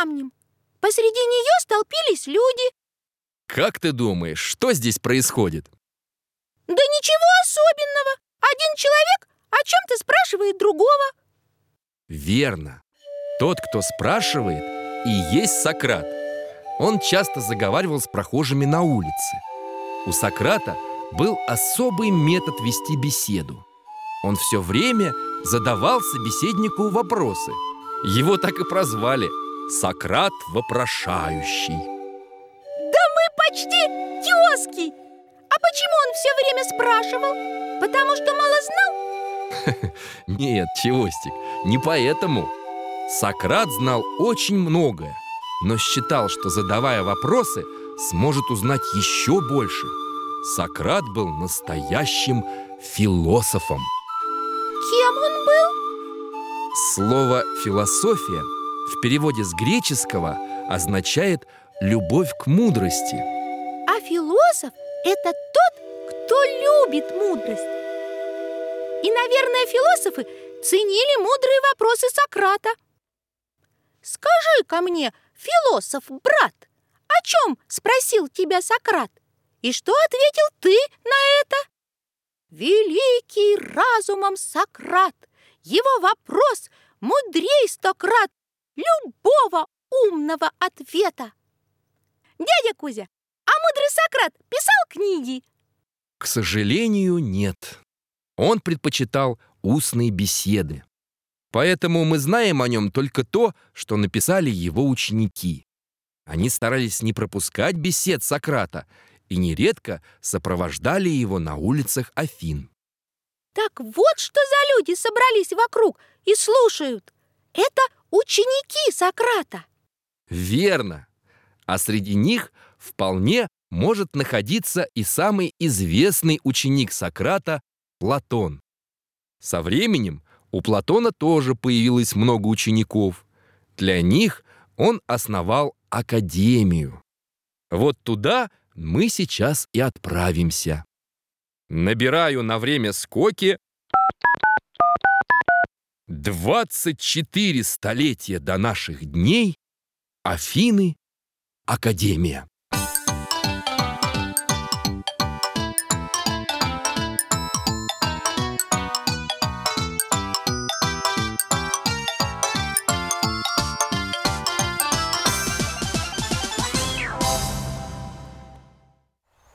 камнем. Посреди нее столпились люди. Как ты думаешь, что здесь происходит? Да ничего особенного. Один человек о чем-то спрашивает другого. Верно. Тот, кто спрашивает, и есть Сократ. Он часто заговаривал с прохожими на улице. У Сократа был особый метод вести беседу. Он все время задавал собеседнику вопросы. Его так и прозвали Сократ вопрошающий. Да мы почти тезки. А почему он все время спрашивал? Потому что мало знал? Нет, Чевостик, не поэтому. Сократ знал очень многое, но считал, что задавая вопросы, сможет узнать еще больше. Сократ был настоящим философом. Кем он был? Слово «философия» в переводе с греческого означает «любовь к мудрости». А философ – это тот, кто любит мудрость. И, наверное, философы ценили мудрые вопросы Сократа. Скажи-ка мне, философ, брат, о чем спросил тебя Сократ? И что ответил ты на это? Великий разумом Сократ, его вопрос мудрей сто крат любого умного ответа. Дядя Кузя, а мудрый Сократ писал книги? К сожалению, нет. Он предпочитал устные беседы. Поэтому мы знаем о нем только то, что написали его ученики. Они старались не пропускать бесед Сократа и нередко сопровождали его на улицах Афин. Так вот что за люди собрались вокруг и слушают. Это ученики Сократа. Верно. А среди них вполне может находиться и самый известный ученик Сократа Платон. Со временем у Платона тоже появилось много учеников. Для них он основал академию. Вот туда мы сейчас и отправимся. Набираю на время скоки 24 столетия до наших дней Афины Академия.